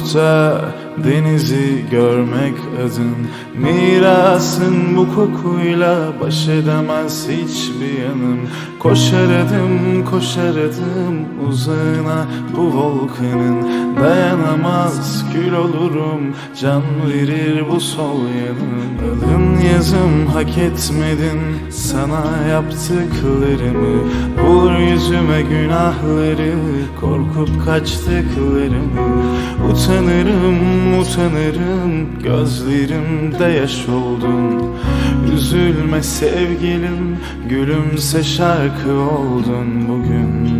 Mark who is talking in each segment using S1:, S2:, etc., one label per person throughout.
S1: Yoksa denizi görmek adın. Mirasın bu kokuyla baş edemez hiçbir yanım Koşaradım koşaradım uzağına bu volkanın. Dayanamaz kül olurum can verir bu sol yanım Alın yazım hak etmedin sana yaptıklarımı. Vur yüzüme günahları korkup kaçtıklarımı. Utanırım utanırım gözlerimde yaş oldun Üzülme sevgilim gülümse şarkı oldun bugün.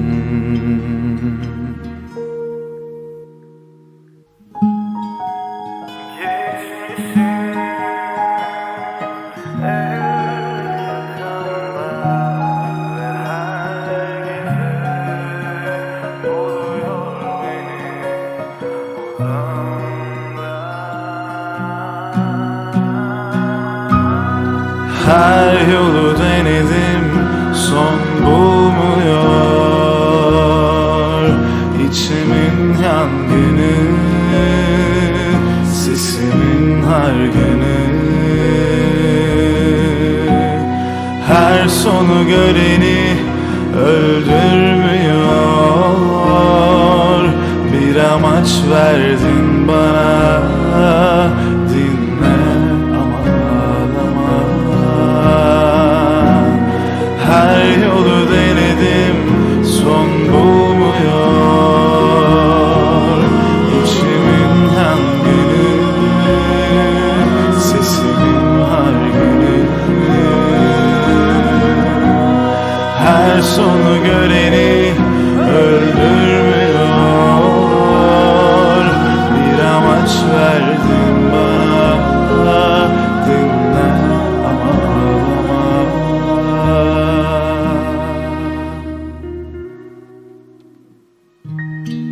S1: Her yolu denedim İçimin yangını Sesimin hargını Her sonu göreni öldürmüyor. Bir amaç verdin sonu göreni öldürmüyor. Bir amaç verdin bana Dinle ama.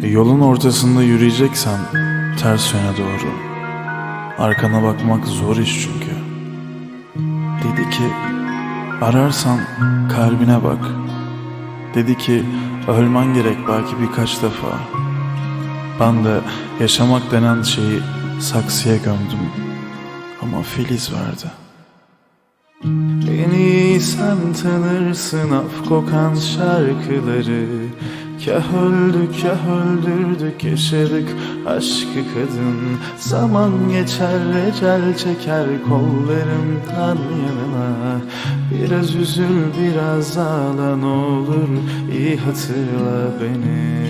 S1: Yolun ortasında yürüyeceksen ters yöne doğru. Arkana bakmak zor iş çünkü. Dedi ki Ararsan kalbine bak. Dedi ki ölmen gerek belki birkaç defa. Ben de yaşamak denen şeyi saksıya gömdüm. Ama filiz verdi. En iyi sen tanırsın af kokan şarkıları Kah öldük kah öldürdük yaşadık aşkı kadın Zaman geçer ecel çeker kollarımdan yanına Biraz üzül biraz ağla ne olur. İyi hatırla beni